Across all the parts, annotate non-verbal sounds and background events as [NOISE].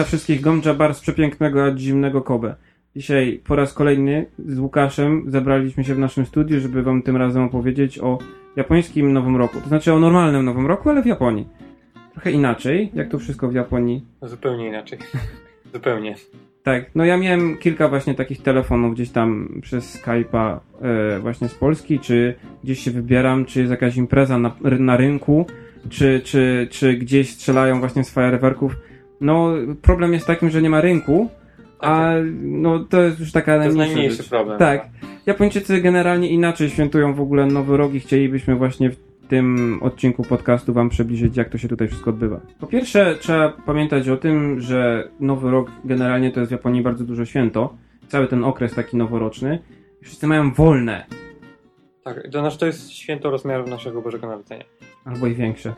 Wita wszystkich Gomja Bar z przepięknego, a zimnego Kobe. Dzisiaj po raz kolejny z Łukaszem zebraliśmy się w naszym studiu, żeby wam tym razem opowiedzieć o japońskim Nowym Roku. To znaczy o normalnym Nowym Roku, ale w Japonii. Trochę inaczej, jak to wszystko w Japonii. Zupełnie inaczej. [LAUGHS] Zupełnie. Tak, no ja miałem kilka właśnie takich telefonów gdzieś tam przez Skype'a e, właśnie z Polski, czy gdzieś się wybieram, czy jest jakaś impreza na, na rynku, czy, czy, czy gdzieś strzelają właśnie z fajerwerków. No problem jest takim, że nie ma rynku, a no to jest już taka To jest najmniejsza najmniejszy rzecz. problem. Tak. Japończycy generalnie inaczej świętują w ogóle Nowy Rok i chcielibyśmy właśnie w tym odcinku podcastu Wam przybliżyć, jak to się tutaj wszystko odbywa. Po pierwsze, trzeba pamiętać o tym, że Nowy Rok generalnie to jest w Japonii bardzo duże święto. Cały ten okres taki noworoczny. Wszyscy mają wolne, Tak, to znaczy to jest święto rozmiarów naszego Bożego Narodzenia. albo i większe.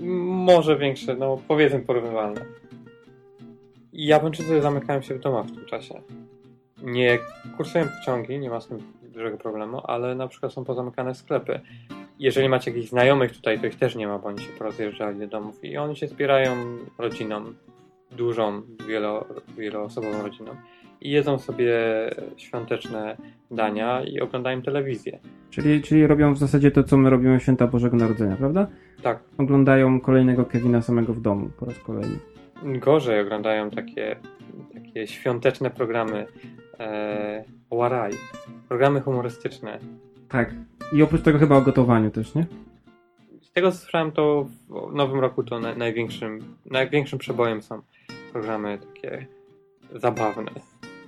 Może większe, no powiedzmy porównywalne. Japończycy zamykają się w domach w tym czasie. Nie kursują pociągi, nie ma z tym dużego problemu, ale na przykład są pozamykane sklepy. Jeżeli macie jakichś znajomych tutaj, to ich też nie ma, bo oni się porozjeżdżali do domów i oni się zbierają rodziną, dużą, wielo, wieloosobową rodziną i jedzą sobie świąteczne dania i oglądają telewizję. Czyli, czyli robią w zasadzie to, co my robimy w święta Bożego Narodzenia, prawda? Tak, Oglądają kolejnego Kevina samego w domu po raz kolejny. gorzej oglądają takie, takie świąteczne programy e, programy humorystyczne. Tak. I oprócz tego chyba o gotowaniu też, nie? Z tego co słyszałem, to w nowym roku to na, największym, największym przebojem są programy takie zabawne.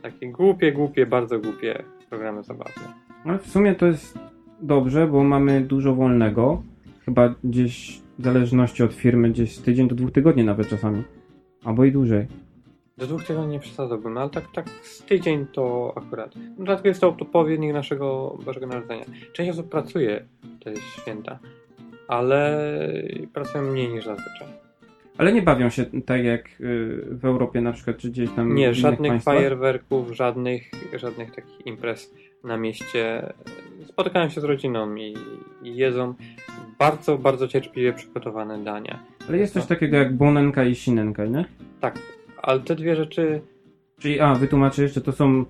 Takie głupie, głupie, bardzo głupie programy zabawne. Ale w sumie to jest dobrze, bo mamy dużo wolnego. Chyba gdzieś w zależności od firmy, gdzieś z tydzień do dwóch tygodni nawet czasami. Albo i dłużej. Do dwóch tygodni nie przesadzałbym, ale tak, tak z tydzień to akurat. No, dlatego jest to odpowiednik naszego Bożego Narodzenia. Część osób pracuje te święta, ale pracują mniej niż zazwyczaj. Ale nie bawią się tak jak y, w Europie na przykład, czy gdzieś tam Nie, żadnych państwach. fajerwerków, żadnych, żadnych takich imprez na mieście. Spotykają się z rodziną i, i jedzą bardzo, bardzo cierpliwie przygotowane dania. Ale jest coś takiego jak bonenka i sinenka, nie? Tak, ale te dwie rzeczy Czyli, a, wytłumaczę jeszcze, to są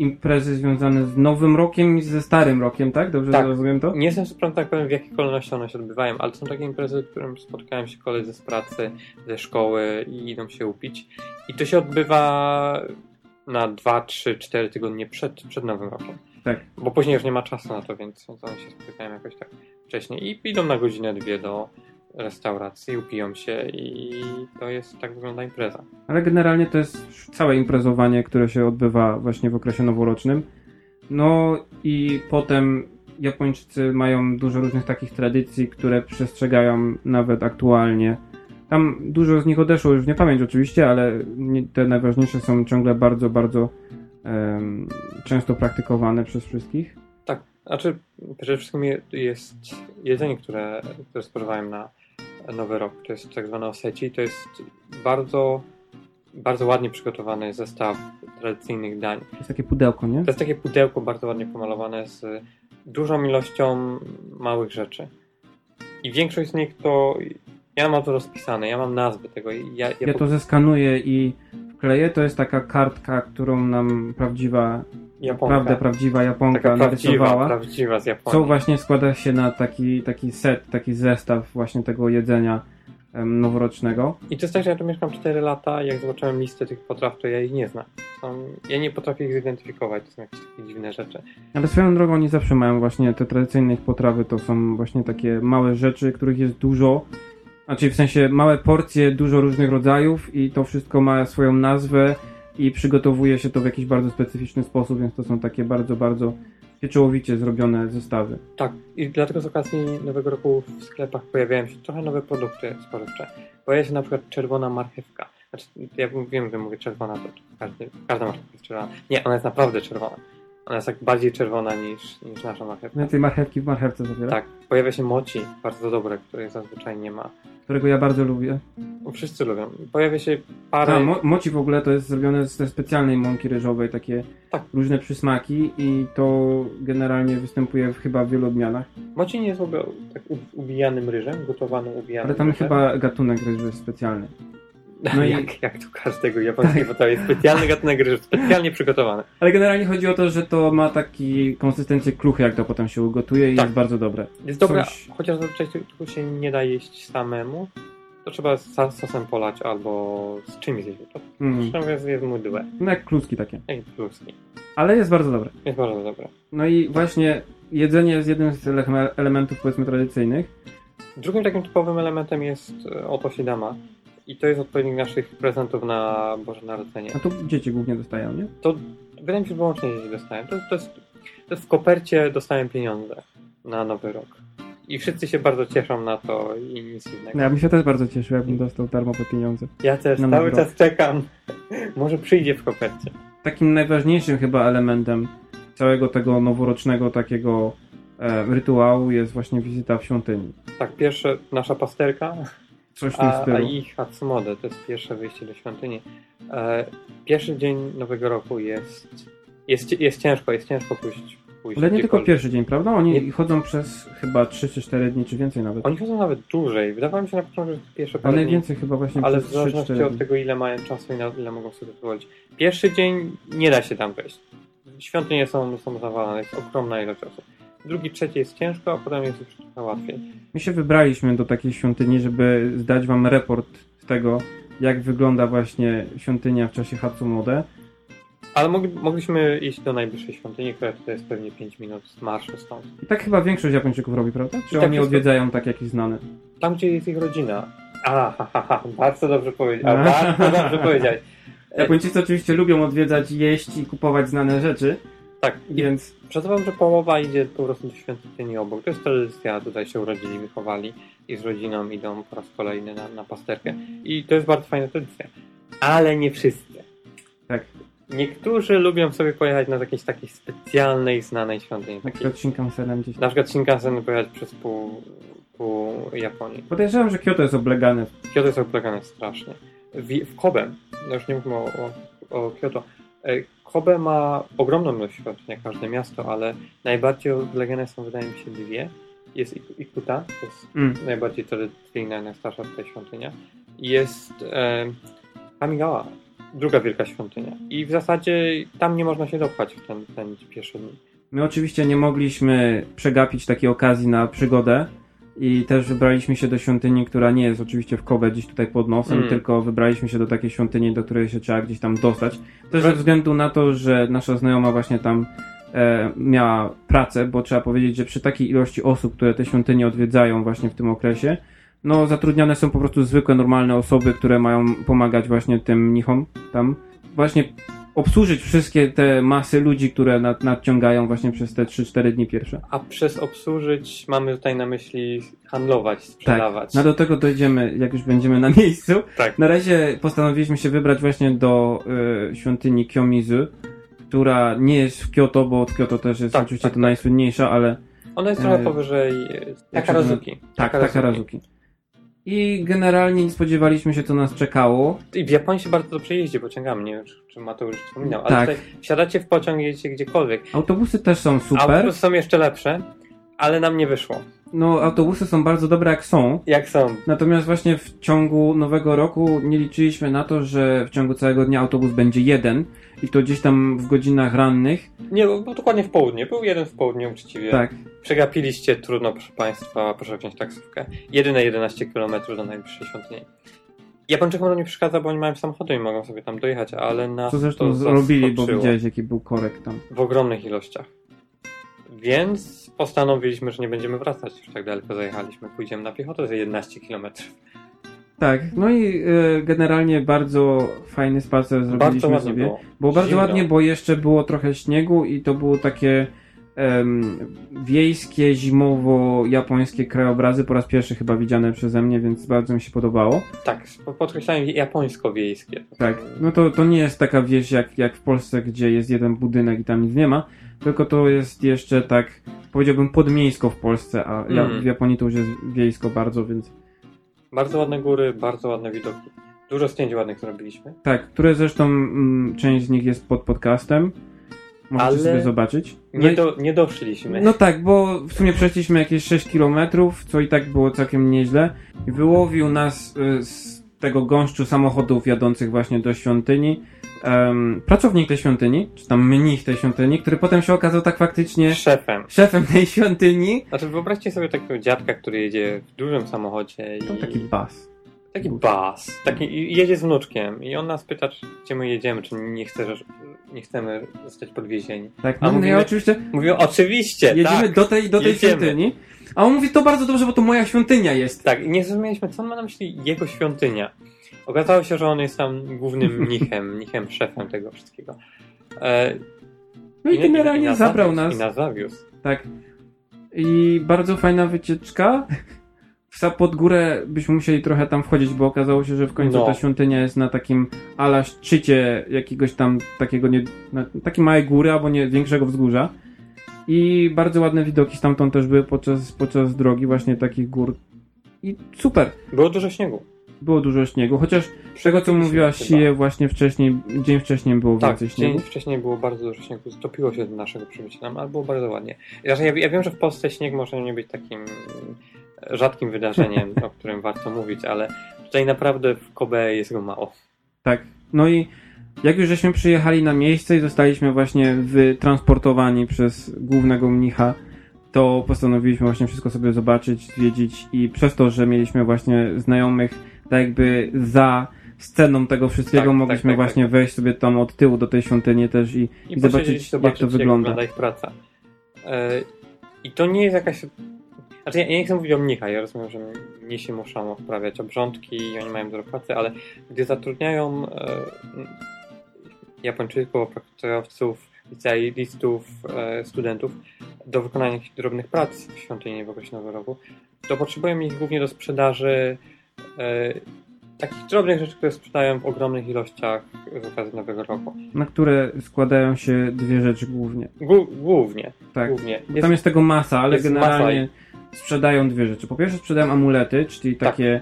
imprezy związane z Nowym Rokiem i ze Starym Rokiem, tak? Dobrze Tak. rozumiem to? Nie jestem pewien, tak powiem, w jakiej kolejności one się odbywają, ale to są takie imprezy, w którym spotykają się koledzy z pracy, ze szkoły i idą się upić. I to się odbywa na 2, 3, 4 tygodnie przed, przed Nowym Rokiem. Tak. Bo później już nie ma czasu na to, więc więc one się spotykają jakoś tak wcześniej. I idą na godzinę, dwie do restauracji, upiją się i to jest, tak wygląda impreza. Ale generalnie to jest całe imprezowanie, które się odbywa właśnie w okresie noworocznym. No i potem Japończycy mają dużo różnych takich tradycji, które przestrzegają nawet aktualnie. Tam dużo z nich odeszło już w niepamięć oczywiście, ale te najważniejsze są ciągle bardzo, bardzo em, często praktykowane przez wszystkich. Tak, znaczy przede wszystkim je- jest jedzenie, które, które spożywałem na Nowy Rok. To jest tak zwane oseci. To jest bardzo, bardzo ładnie przygotowany zestaw tradycyjnych dań. To jest takie pudełko, nie? To jest takie pudełko bardzo ładnie pomalowane z dużą ilością małych rzeczy. I większość z nich to. Ja mam to rozpisane, ja mam nazwy tego. Ja, ja, Ja to zeskanuję i wkleję. To jest taka kartka, którą nam prawdziwa, Japonka. naprawdę prawdziwa Japonka Taka narysowała. prawdziwa. Co właśnie składa się na taki, taki set, taki zestaw właśnie tego jedzenia em, noworocznego. I to jest tak, że ja tu mieszkam 4 lata, jak zobaczyłem listę tych potraw, to ja ich nie znam. Są, ja nie potrafię ich zidentyfikować, to są jakieś takie dziwne rzeczy. Ale swoją drogą oni zawsze mają właśnie te tradycyjne potrawy, to są właśnie takie małe rzeczy, których jest dużo. Znaczy w sensie małe porcje, dużo różnych rodzajów i to wszystko ma swoją nazwę i przygotowuje się to w jakiś bardzo specyficzny sposób, więc to są takie bardzo, bardzo pieczołowicie zrobione zestawy. Tak, i dlatego z okazji Nowego Roku w sklepach pojawiają się trochę nowe produkty spożywcze. Pojawia się na przykład czerwona marchewka. Znaczy, ja wiem, że mówię czerwona, to każdy, każda marchewka jest czerwona. Nie, ona jest naprawdę czerwona. Ona jest tak bardziej czerwona niż, niż nasza marchewka. Więcej marchewki w marchewce zawiera, Tak, pojawia się moci, bardzo dobre, której zazwyczaj nie ma. którego ja bardzo lubię. No, Wszyscy lubią. Pojawia się parę... Mo moci w ogóle to jest zrobione ze specjalnej mąki ryżowej, takie Tak. różne przysmaki i to generalnie występuje w, chyba w wielu odmianach. Moci nie jest w ogóle tak ubijanym ryżem, gotowanym ubijanym Ale tam ryżem. chyba gatunek ryżu jest specjalny. No i- jak, jak tu każdego japońskiego, to jest specjalny [LAUGHS] gatunek ryżu, specjalnie przygotowany. Ale generalnie chodzi o to, że to ma taki konsystencję kruchy, jak to potem się ugotuje i Tak. jest bardzo dobre. Jest dobra, Coś- chociaż zazwyczaj tu się nie da jeść samemu, to trzeba z sosem polać albo z czymś zjeść. To Mm. mówiąc jest mydłe, No jak kluski takie. jak pluski. Ale jest bardzo dobre. Jest bardzo dobre. No i właśnie jedzenie jest jednym z ele- elementów powiedzmy tradycyjnych. Drugim takim typowym elementem jest e, otosidama. I to jest odpowiednik naszych prezentów na Boże Narodzenie. A tu dzieci głównie dostają, nie? To wydaje mi się, że wyłącznie jeśli dostałem. To, to, jest, to jest w kopercie dostałem pieniądze na Nowy Rok. I wszyscy się bardzo cieszą na to i nic innego. No, ja bym się też bardzo cieszył, jakbym dostał darmowe pieniądze. Ja też cały Rok. czas czekam. [LAUGHS] Może przyjdzie w kopercie. Takim najważniejszym chyba elementem całego tego noworocznego takiego e, rytuału jest właśnie wizyta w świątyni. Tak, pierwsze nasza pasterka, Coś a, a ich Hatsumode to jest pierwsze wyjście do świątyni. E, pierwszy dzień Nowego Roku jest, jest, jest ciężko, jest ciężko pójść. pójść Ale nie tylko pierwszy dzień, prawda? Oni Nie- chodzą przez chyba 3 czy 4 dni, czy więcej nawet. Oni chodzą nawet dłużej. Wydawało mi się na początku, że pierwsze Ale parę dni. najwięcej chyba właśnie Ale w przez 3-4 zależności od tego, ile mają czasu i na ile mogą sobie pozwolić. Pierwszy dzień nie da się tam wejść. Świątynie są, są zawalane, jest ogromna ilość osób. Drugi, trzeci jest ciężko, a potem jest już trochę łatwiej. My się wybraliśmy do takiej świątyni, żeby zdać wam raport z tego, jak wygląda właśnie świątynia w czasie Hatsumode. Ale mogli, mogliśmy iść do najbliższej świątyni, która tutaj jest pewnie 5 minut z marszu stąd. I tak chyba większość Japończyków robi, prawda? Czy tak oni jest- odwiedzają tak jakieś znane? Tam, gdzie jest ich rodzina. A, ha, ha, ha, bardzo dobrze powiedziałeś. [LAUGHS] Bardzo dobrze powiedziałeś. Japończycy oczywiście lubią odwiedzać, jeść i kupować znane rzeczy, Tak, więc Przedstawiam, że połowa idzie po prostu do świątyni obok. To jest tradycja, tutaj się urodzili, wychowali i z rodziną idą po raz kolejny na, na pasterkę. I to jest bardzo fajna tradycja. Ale nie wszyscy. tak, Niektórzy lubią sobie pojechać na jakiejś takiej specjalnej, znanej świątyni. na Takiej, przykład Shinkansenem gdzieś. na przykład pojechać przez pół, pół Japonii. Podejrzewam, że Kyoto jest oblegane. Kyoto jest oblegane strasznie. W, w Kobe, no już nie mówimy o, o, o Kyoto, Kobe ma ogromną ilość świątyń, jak każde miasto, ale najbardziej oblegane są, wydaje mi się, dwie. Jest Ik- Ikuta, to jest Mm. najbardziej tradycyjna, najstarsza tutaj świątynia. I Jest e, Kamigawa, druga wielka świątynia. I w zasadzie tam nie można się dopchać w ten, ten pierwszy dni. My oczywiście nie mogliśmy przegapić takiej okazji na przygodę i też wybraliśmy się do świątyni, która nie jest oczywiście w Kobe gdzieś tutaj pod nosem, Mm. tylko wybraliśmy się do takiej świątyni, do której się trzeba gdzieś tam dostać. Też ze względu na to, że nasza znajoma właśnie tam e, miała pracę, bo trzeba powiedzieć, że przy takiej ilości osób, które te świątynie odwiedzają właśnie w tym okresie, no zatrudniane są po prostu zwykłe, normalne osoby, które mają pomagać właśnie tym mnichom tam. Właśnie obsłużyć wszystkie te masy ludzi, które nad, nadciągają właśnie przez te 3-4 dni pierwsze. A przez obsłużyć mamy tutaj na myśli handlować, sprzedawać. No do tego dojdziemy, jak już będziemy na miejscu. Tak. Na razie postanowiliśmy się wybrać właśnie do y, świątyni Kyomizu, która nie jest w Kyoto, bo od Kyoto też jest Tak, oczywiście tak, to tak. najsłynniejsza, ale Ona jest trochę E, powyżej Takarazuki. tak, Takarazuki. I generalnie nie spodziewaliśmy się, co nas czekało. I w Japonii się bardzo dobrze jeździ pociągami, nie wiem, czy- czy Mateusz już wspominał, ale Tak. tutaj wsiadacie w pociąg, jedziecie gdziekolwiek. Autobusy też są super. Autobusy są jeszcze lepsze, ale nam nie wyszło. No, autobusy są bardzo dobre jak są. Jak są? Natomiast właśnie w ciągu nowego roku nie liczyliśmy na to, że w ciągu całego dnia autobus będzie jeden i to gdzieś tam w godzinach rannych. Nie, był dokładnie w południe. Był jeden w południe uczciwie. Tak. Przegapiliście, trudno proszę Państwa, proszę wziąć taksówkę. Jedyne 11 km do najbliższej świątyni. Japończykom to nie przeszkadza, bo oni mają samochody i mogą sobie tam dojechać, ale nas Co zresztą to zrobili, bo widziałeś jaki był korek tam. w ogromnych ilościach. Więc postanowiliśmy, że nie będziemy wracać, już tak daleko zajechaliśmy. Pójdziemy na piechotę za 11 km. Tak, no i e, generalnie bardzo fajny spacer Bardzo zrobiliśmy ładnie sobie. było. Było bardzo Zimno. ładnie, bo jeszcze było trochę śniegu i to było takie em, wiejskie, zimowo-japońskie krajobrazy, po raz pierwszy chyba widziane przeze mnie, więc bardzo mi się podobało. Tak, podkreślałem japońsko-wiejskie. Tak, no to, to nie jest taka wieś jak, jak w Polsce, gdzie jest jeden budynek i tam nic nie ma, tylko to jest jeszcze tak, powiedziałbym, podmiejsko w Polsce, a Mm. w Japonii to już jest wiejsko bardzo, więc Bardzo ładne góry, bardzo ładne widoki. Dużo zdjęć ładnych zrobiliśmy. tak, które zresztą mm, część z nich jest pod podcastem, możecie Ale sobie zobaczyć. No Nie, do, nie doszliśmy. No tak, bo w sumie przeszliśmy jakieś 6 km, co i tak było całkiem nieźle. Wyłowił nas y, z tego gąszczu samochodów jadących właśnie do świątyni em, pracownik tej świątyni, czy tam mnich tej świątyni, który potem się okazał tak faktycznie Szefem. szefem tej świątyni. Znaczy wyobraźcie sobie takiego dziadka, który jedzie w dużym samochodzie i... To taki bas. Taki bas. Taki, i jedzie z wnuczkiem i on nas pyta, czy, gdzie my jedziemy, czy nie, chce, nie chcemy zostać podwiezieni. Tak, A no, mówimy- ja oczywiście Mówią, oczywiście, jedziemy tak. do tej, do tej jedziemy. świątyni, a on mówi, to bardzo dobrze, bo to moja świątynia jest. Tak, i nie zrozumieliśmy, co on ma na myśli jego świątynia. Okazało się, że on jest tam głównym [LAUGHS] mnichem, mnichem, szefem tego wszystkiego. E, No i generalnie nas zabrał zawiózł, nas. I nas zawiózł. Tak. I bardzo fajna wycieczka. Pod górę byśmy musieli trochę tam wchodzić, bo okazało się, że w końcu No. ta świątynia jest na takim ala szczycie jakiegoś tam takiego nie, na takiej małej góry albo nie większego wzgórza. I bardzo ładne widoki stamtąd też były podczas, podczas drogi właśnie takich gór. I super. Było dużo śniegu. Było dużo śniegu, chociaż z tego co mówiła. Sie właśnie wcześniej, dzień wcześniej było Tak, więcej dzień śniegu. wcześniej było bardzo dużo śniegu, stopiło się do naszego przybycia nam, ale było bardzo ładnie. Znaczy, ja, ja wiem, że w Polsce śnieg może nie być takim rzadkim wydarzeniem, [LAUGHS] o którym warto mówić, ale tutaj naprawdę w Kobe jest go mało. Tak. No i jak już żeśmy przyjechali na miejsce i zostaliśmy właśnie wytransportowani przez głównego mnicha, to postanowiliśmy właśnie wszystko sobie zobaczyć, zwiedzić i przez to, że mieliśmy właśnie znajomych tak jakby za sceną tego wszystkiego, Tak, mogliśmy tak, tak, właśnie wejść sobie tam od tyłu do tej świątyni też i, I, i zobaczyć, posiedzieć, jak to wygląda. ich praca. E, I to nie jest jakaś... Znaczy, ja, ja nie chcę mówić o mnichach, ja rozumiem, że mnisi muszą odprawiać obrządki i oni mają dużo pracy, ale gdy zatrudniają e, Japończyków, projektowców, licealistów, e, studentów do wykonania drobnych prac w świątyni w okresie Nowego Roku, to potrzebują ich głównie do sprzedaży e, takich drobnych rzeczy, które sprzedają w ogromnych ilościach z okazji Nowego Roku. Na które składają się dwie rzeczy głównie. Głó- głównie, Tak. głównie. Bo Tam jest tego masa, ale jest generalnie masa sprzedają dwie rzeczy. Po pierwsze sprzedają amulety, czyli Tak. takie,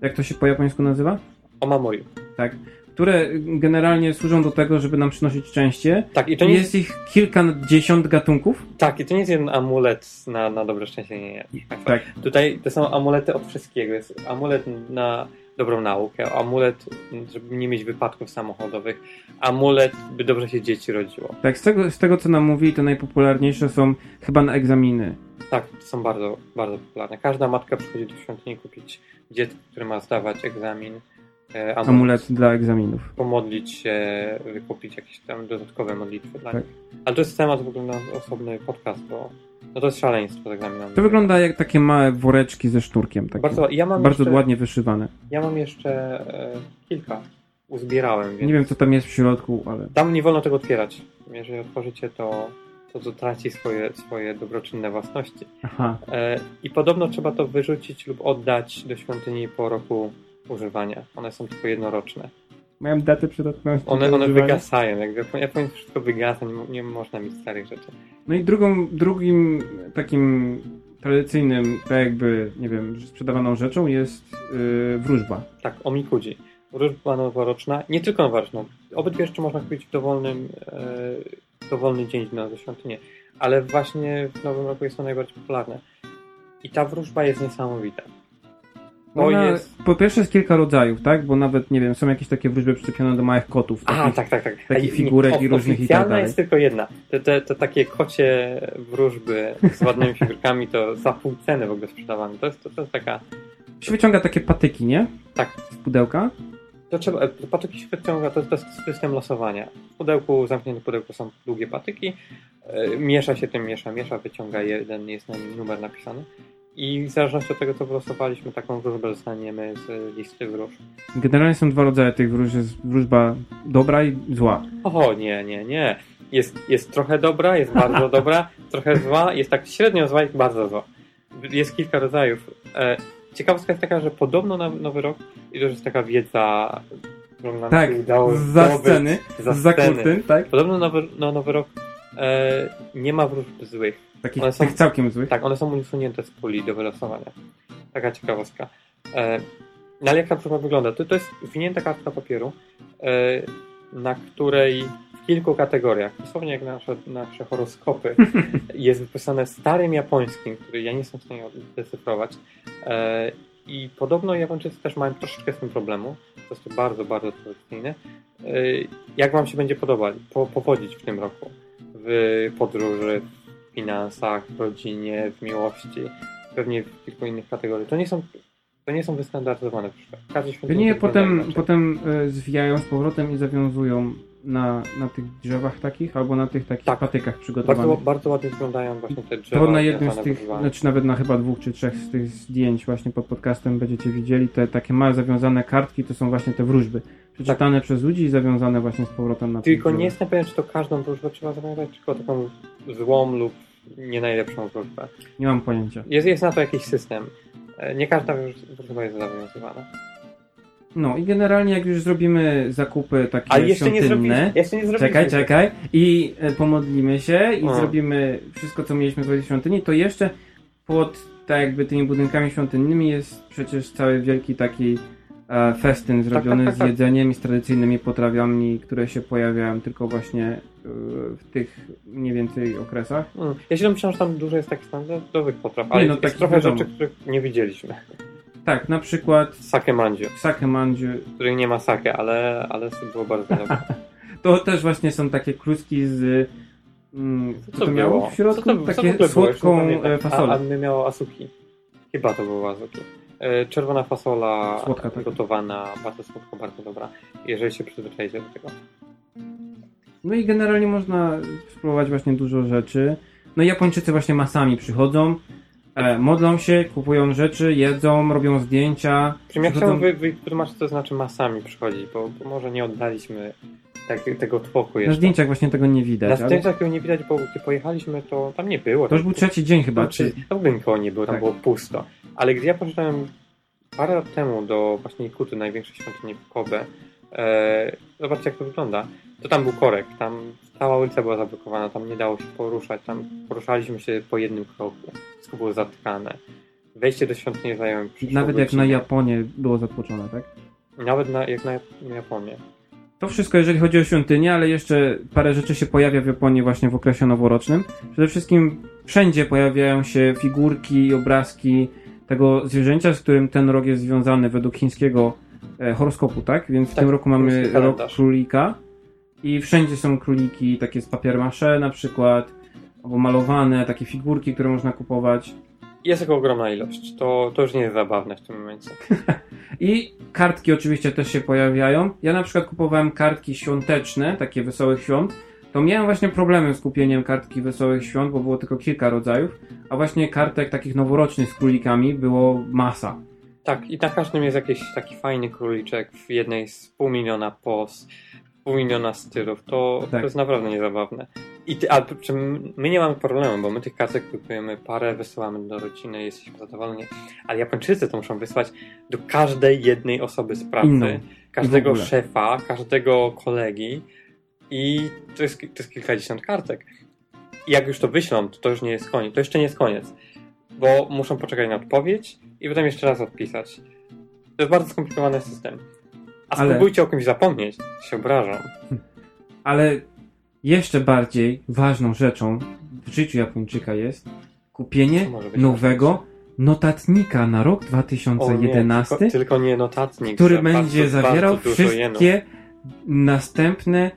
jak to się po japońsku nazywa? Omamori. Tak. Które generalnie służą do tego, żeby nam przynosić szczęście. Tak, i to nie jest ich kilkadziesiąt gatunków. Tak, i to nie jest jeden amulet na, na dobre szczęście, nie, nie. Tak. Tutaj to są amulety od wszystkiego. Jest amulet na dobrą naukę, amulet, żeby nie mieć wypadków samochodowych, amulet, by dobrze się dzieci rodziło. Tak, z tego, z tego co nam mówi, to najpopularniejsze są chyba na egzaminy. Tak, są bardzo, bardzo popularne. Każda matka przychodzi do świątyni kupić dziecku, który ma zdawać egzamin, amulet, Amulet dla egzaminów. pomodlić się, wykupić jakieś tam dodatkowe modlitwy dla Tak. nich. Ale to jest temat w ogóle na osobny podcast, bo no to jest szaleństwo z egzaminami. To wygląda jak takie małe woreczki ze szturkiem. Takie. Bardzo, ja mam Bardzo jeszcze, ładnie wyszywane. Ja mam jeszcze e, kilka. Uzbierałem, więc Nie wiem co tam jest w środku, ale tam nie wolno tego otwierać. Jeżeli otworzycie, to to, to traci swoje, swoje dobroczynne własności. aha. E, I podobno trzeba to wyrzucić lub oddać do świątyni po roku używania. One są tylko jednoroczne. Mają datę przydatności. One, one wygasają. Jakby w Japonii wszystko wygasa, nie, nie można mieć starych rzeczy. No i drugą, drugim takim tradycyjnym, tak jakby, nie wiem, sprzedawaną rzeczą jest yy, wróżba. Tak, omikuji. Wróżba noworoczna, nie tylko noworoczna. Obydwie jeszcze można kupić w dowolnym, e, dowolny dzień na świątynię. Ale właśnie w Nowym Roku jest to najbardziej popularne. I ta wróżba jest niesamowita. Ona, jest... Po pierwsze jest kilka rodzajów, tak? Bo nawet, nie wiem, są jakieś takie wróżby przyczepione do małych kotów. A, takich- tak, tak, tak. takich A, figurek nie, i różnych i tak dalej. jest tylko jedna. Te, te, te takie kocie wróżby z ładnymi figurkami to za pół ceny w ogóle sprzedawane. To jest, to, to jest taka... się wyciąga takie patyki, nie? Tak. Z pudełka. To trzeba, to patyki się wyciąga, to, to jest system losowania. W pudełku, zamkniętym pudełku są długie patyki, e, miesza się tym, miesza, miesza, wyciąga jeden, jest na nim numer napisany i w zależności od tego, co wylosowaliśmy, taką wróżbę dostaniemy z listy wróżb. Generalnie są dwa rodzaje tych wróżb. Jest wróżba dobra i zła. O, nie, nie, nie. Jest, jest trochę dobra, jest bardzo [LAUGHS] dobra, trochę zła, jest tak średnio zła i bardzo zła. Jest kilka rodzajów. E, ciekawostka jest taka, że podobno na Nowy Rok, i to jest taka wiedza, którą nam Tak, się udało za zdobyć, sceny, za za kurtyn, tak? Podobno na nowy, na nowy rok e, nie ma wróżb złych. Takich One są- tych całkiem złych. Tak, one są usunięte z puli do wylosowania. Taka ciekawostka. E, no ale jak ta wróżba wygląda? To, to jest zwinięta kartka papieru, e, na której w kilku kategoriach, dosłownie jak nasze, nasze horoskopy, [LAUGHS] jest wypisane starym japońskim, który ja nie jestem w stanie oddecyfrować. E, I podobno Japończycy też mają troszeczkę z tym problemu. To jest bardzo, bardzo tradycyjne. Yy, Jak Wam się będzie podobać, po, powodzić w tym roku? W podróży, w finansach, w rodzinie, w miłości, pewnie w kilku innych kategoriach. To nie są, to nie są wystandaryzowane przyszłości. Każdy Nie, potem, inaczej. potem e, zwijają z powrotem i zawiązują na, na tych drzewach takich, albo na tych takich Tak. patykach Bardzo, przygotowanych. bardzo ładnie wyglądają właśnie te drzewa. To na jednym z tych, znaczy nawet na chyba dwóch czy trzech z tych zdjęć właśnie pod podcastem będziecie widzieli, te takie małe zawiązane kartki to są właśnie te wróżby. Przeczytane przez ludzi i zawiązane właśnie z powrotem na Tylko nie jestem pewien, czy to każdą wróżbę trzeba zawiązać, tylko taką złą lub nie najlepszą wróżbę. Nie mam pojęcia. Jest, jest na to jakiś system. E, Nie każda wróż- wróżba jest zawiązywana. No i generalnie jak już zrobimy zakupy takie Ale jeszcze nie zrobiliśmy. świątynne, Jeszcze nie zrobiliśmy. czekaj, czekaj, i e, pomodlimy się i O. zrobimy wszystko, co mieliśmy zrobić w świątyni, to jeszcze pod tak jakby tymi budynkami świątynnymi jest przecież cały wielki taki e, festyn zrobiony tak, z tak. jedzeniem i z tradycyjnymi potrawami, które się pojawiają tylko właśnie e, w tych mniej więcej okresach. Mm. Ja się domyślam, że tam dużo jest takich standardowych potraw, ale no, jest takich trochę wiadomo. rzeczy, których nie widzieliśmy. Tak, na przykład Sake mandziu, sake mandziu, w której nie ma sake, ale, ale było bardzo dobre. [LAUGHS] to też właśnie są takie kluski z mm, co, to, to miało było? w środku? Co to- co takie? Już słodką e, fasolę. A, a my miało asuki. Chyba to było asuki. E, Czerwona fasola Słodka taka. gotowana, bardzo słodka, bardzo dobra. Jeżeli się przyzwyczaicie do tego. No i generalnie można spróbować właśnie dużo rzeczy. No i Japończycy właśnie masami przychodzą, e, modlą się, kupują rzeczy, jedzą, robią zdjęcia. Czym ja chciałbym wy, wy, wytłumaczyć, co to znaczy masami przychodzić, bo, bo może nie oddaliśmy tak, tego tłoku Na jeszcze. zdjęciach właśnie tego nie widać. Na ale zdjęciach tego nie widać, bo gdy pojechaliśmy, to tam nie było. To już był trzeci dzień chyba. Tam, Czy... w ogóle nikogo nie było, tam Tak. było pusto. Ale gdy ja poszedłem parę lat temu do właśnie Ikuty, największej świątyni w Kobe, e, zobaczcie jak to wygląda, to tam był korek, tam cała ulica była zablokowana, tam nie dało się poruszać, tam poruszaliśmy się po jednym kroku, wszystko było zatkane. Wejście do świątyni przyszło Nawet jak na. Japonię było zatłoczone, tak? Nawet na, jak na Japonię. To wszystko jeżeli chodzi o świątynię, ale jeszcze parę rzeczy się pojawia w Japonii właśnie w okresie noworocznym. Przede wszystkim wszędzie pojawiają się figurki i obrazki tego zwierzęcia, z którym ten rok jest związany według chińskiego e, horoskopu, tak? Więc w Tak, tym roku mamy rok królika i wszędzie są króliki takie z papier maché na przykład, albo malowane, takie figurki, które można kupować. Jest tego ogromna ilość, to, to już nie jest zabawne w tym momencie. [LAUGHS] I kartki oczywiście też się pojawiają. Ja na przykład kupowałem kartki świąteczne, takie wesołych świąt. To miałem właśnie problemy z kupieniem kartki wesołych świąt, bo było tylko kilka rodzajów, a właśnie kartek takich noworocznych z królikami było masa. Tak, i na każdym jest jakiś taki fajny króliczek w jednej z pół miliona pos, pół miliona stylów. To, Tak. to jest naprawdę niezabawne. I ty, a czym my nie mamy problemu, bo my tych kartek kupujemy parę, wysyłamy do rodziny, jesteśmy zadowoleni. Ale Japończycy to muszą wysłać do każdej jednej osoby z pracy, Inną. każdego szefa, każdego kolegi i to jest, to jest kilkadziesiąt kartek. I jak już to wyślą, to, to już nie jest koniec. To jeszcze nie jest koniec. Bo muszą poczekać na odpowiedź i potem jeszcze raz odpisać. To jest bardzo skomplikowany system. A Ale- spróbujcie o kimś zapomnieć, się obrażam. Ale jeszcze bardziej ważną rzeczą w życiu Japończyka jest kupienie nowego notatnika na rok O 2011. nie, tylko, tylko nie notatnik. który będzie bardzo, zawierał bardzo wszystkie następne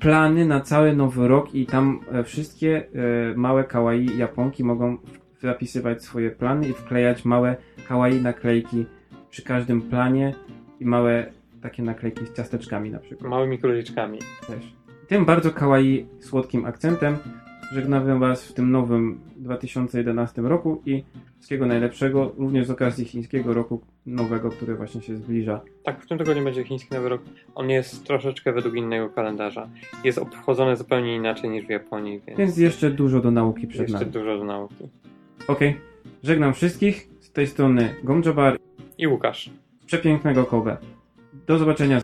plany na cały nowy rok i tam e, wszystkie e, małe kawaii Japonki mogą zapisywać swoje plany i wklejać małe kawaii naklejki przy każdym planie i małe takie naklejki z ciasteczkami na przykład Małymi króliczkami. też. Tym bardzo kawaii słodkim akcentem żegnamy Was w tym nowym 2011 roku i wszystkiego najlepszego, również z okazji chińskiego roku nowego, który właśnie się zbliża. Tak, w tym tygodniu będzie chiński nowy rok. On jest troszeczkę według innego kalendarza. Jest obchodzony zupełnie inaczej niż w Japonii, więc, Więc jeszcze dużo do nauki przed jeszcze nami. dużo do nauki. Okej, żegnam wszystkich. Z tej strony Gomjobar I Łukasz. przepięknego Kobe. Do zobaczenia.